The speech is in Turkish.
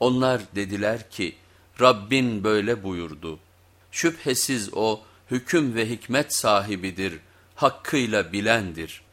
Onlar dediler ki Rabbin böyle buyurdu. Şüphesiz o hüküm ve hikmet sahibidir, hakkıyla bilendir.''